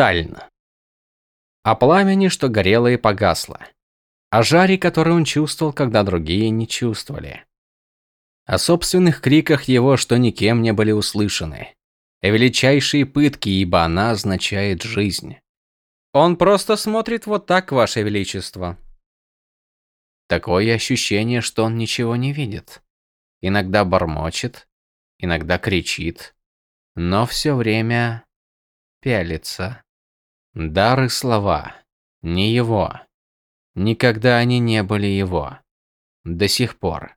Сталин. О пламени, что горело и погасло. О жаре, который он чувствовал, когда другие не чувствовали. О собственных криках его, что никем не были услышаны. О величайшей пытке, ибо она означает жизнь. Он просто смотрит вот так, Ваше Величество. Такое ощущение, что он ничего не видит. Иногда бормочет, иногда кричит, но все время пялится. Дары слова. Не его. Никогда они не были его. До сих пор.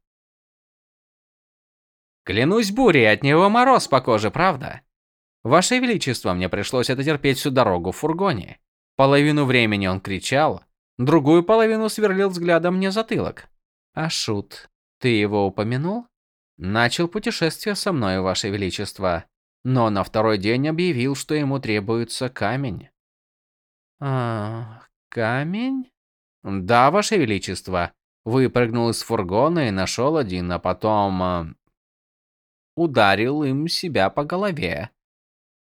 Клянусь бурей, от него мороз по коже, правда? Ваше Величество, мне пришлось это терпеть всю дорогу в фургоне. Половину времени он кричал, другую половину сверлил взглядом мне затылок. А Шут, ты его упомянул? Начал путешествие со мной, Ваше Величество, но на второй день объявил, что ему требуется камень. А, камень? Да, Ваше Величество. Выпрыгнул из фургона и нашел один, а потом... А, ударил им себя по голове.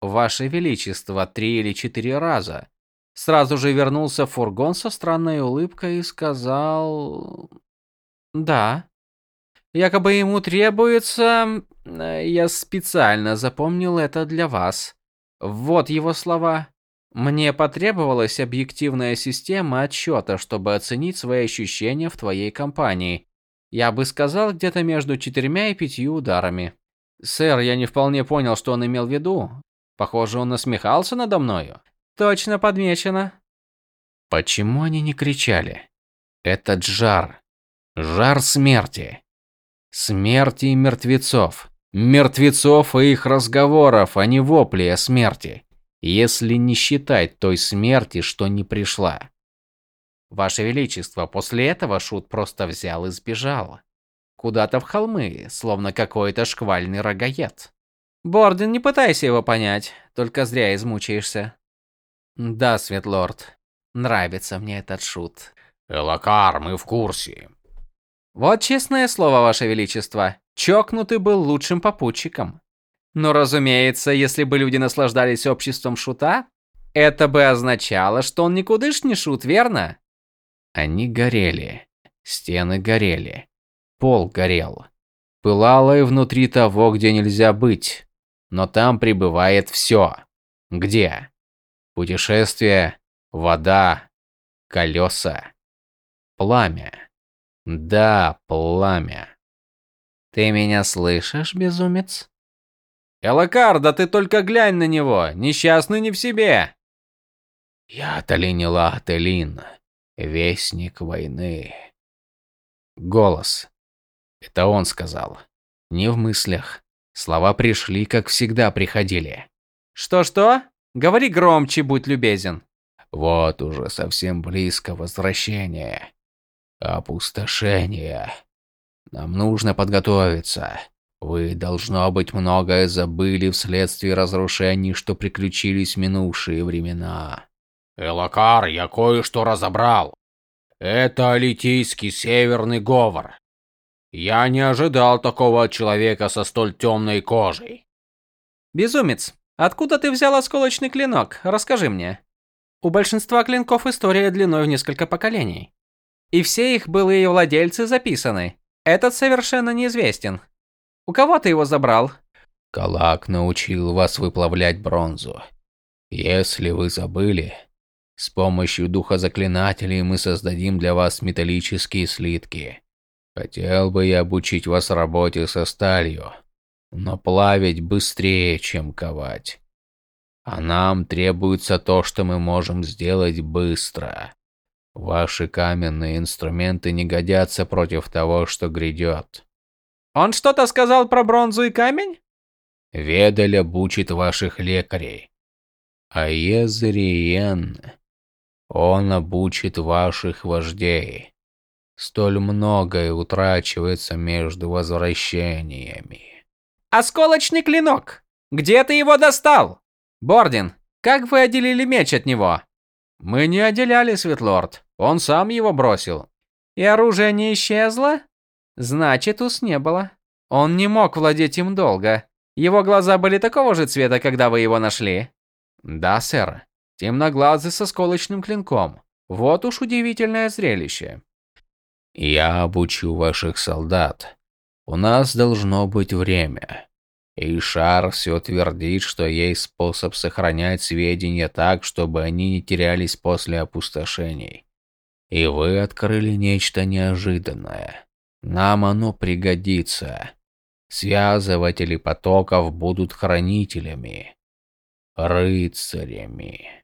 Ваше Величество, три или четыре раза. Сразу же вернулся в фургон со странной улыбкой и сказал... Да. Якобы ему требуется... Э, я специально запомнил это для вас. Вот его слова. Мне потребовалась объективная система отсчета, чтобы оценить свои ощущения в твоей компании. Я бы сказал, где-то между четырьмя и пятью ударами. Сэр, я не вполне понял, что он имел в виду. Похоже, он насмехался надо мною. Точно подмечено. Почему они не кричали? Этот жар. Жар смерти. Смерти и мертвецов. Мертвецов и их разговоров, а не вопли о смерти. Если не считать той смерти, что не пришла. Ваше Величество, после этого Шут просто взял и сбежал. Куда-то в холмы, словно какой-то шквальный рогаед. Борден, не пытайся его понять, только зря измучаешься. Да, Светлорд, нравится мне этот Шут. Элакар, мы в курсе. Вот честное слово, Ваше Величество, чокнутый был лучшим попутчиком. Но, разумеется, если бы люди наслаждались обществом шута, это бы означало, что он никудышний шут, верно? Они горели. Стены горели. Пол горел. Пылало и внутри того, где нельзя быть. Но там пребывает все. Где? Путешествие, вода, колеса, пламя. Да, пламя. Ты меня слышишь, безумец? Элакар, да ты только глянь на него, несчастный не в себе. Я Талинила Телин, вестник войны. Голос. Это он сказал. Не в мыслях. Слова пришли, как всегда приходили. Что-что? Говори громче, будь любезен. Вот уже совсем близко возвращение. Опустошение. Нам нужно подготовиться. Вы, должно быть, многое забыли вследствие разрушений, что приключились в минувшие времена. Элакар, я кое-что разобрал. Это алитийский северный говор. Я не ожидал такого от человека со столь темной кожей. Безумец, откуда ты взял осколочный клинок? Расскажи мне. У большинства клинков история длиной в несколько поколений. И все их былые владельцы записаны. Этот совершенно неизвестен. У кого ты его забрал? Калак научил вас выплавлять бронзу. Если вы забыли, с помощью духа заклинателей мы создадим для вас металлические слитки. Хотел бы я обучить вас работе со сталью, но плавить быстрее, чем ковать. А нам требуется то, что мы можем сделать быстро. Ваши каменные инструменты не годятся против того, что грядет. Он что-то сказал про бронзу и камень? Ведаль обучит ваших лекарей. А Езериен, он обучит ваших вождей. Столь многое утрачивается между возвращениями. Осколочный клинок! Где ты его достал? Бордин, как вы отделили меч от него? Мы не отделяли, Светлорд. Он сам его бросил. И оружие не исчезло? Значит, ус не было. Он не мог владеть им долго. Его глаза были такого же цвета, когда вы его нашли? Да, сэр. Темноглазый со сколочным клинком. Вот уж удивительное зрелище. Я обучу ваших солдат. У нас должно быть время. И Шар все твердит, что есть способ сохранять сведения так, чтобы они не терялись после опустошений. И вы открыли нечто неожиданное. Нам оно пригодится. Связыватели потоков будут хранителями, рыцарями.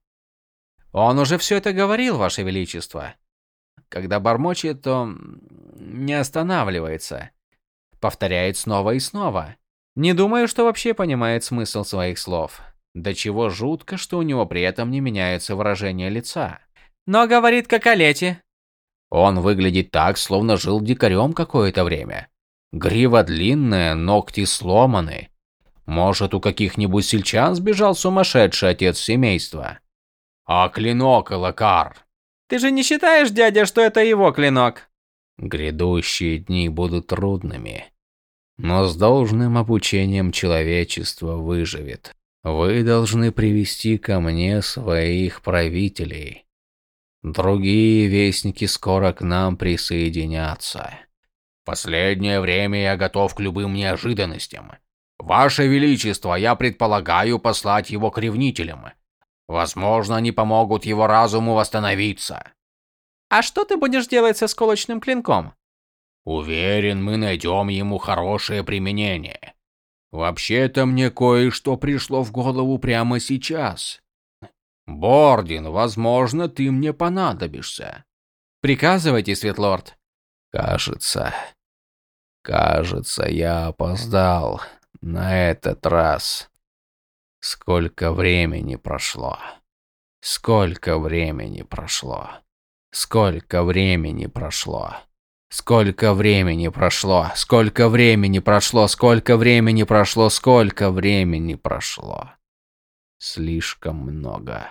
Он уже все это говорил, Ваше Величество. Когда бормочет, то не останавливается. Повторяет снова и снова. Не думаю, что вообще понимает смысл своих слов. До чего жутко, что у него при этом не меняется выражение лица. Но говорит как о лете. Он выглядит так, словно жил дикарем какое-то время. Грива длинная, ногти сломаны. Может, у каких-нибудь сельчан сбежал сумасшедший отец семейства. А клинок, Элакар? Ты же не считаешь, дядя, что это его клинок? Грядущие дни будут трудными. Но с должным обучением человечество выживет. Вы должны привести ко мне своих правителей. Другие вестники скоро к нам присоединятся. Последнее время я готов к любым неожиданностям. Ваше Величество, я предполагаю послать его к ревнителям. Возможно, они помогут его разуму восстановиться. А что ты будешь делать со сколочным клинком? Уверен, мы найдем ему хорошее применение. Вообще-то мне кое-что пришло в голову прямо сейчас. Бордин, возможно, ты мне понадобишься. Приказывайте, Светлорд. Кажется, кажется, я опоздал на этот раз. Сколько времени прошло? Сколько времени прошло? Сколько времени прошло? Сколько времени прошло? Сколько времени прошло? Сколько времени прошло? Сколько времени прошло? Слишком много.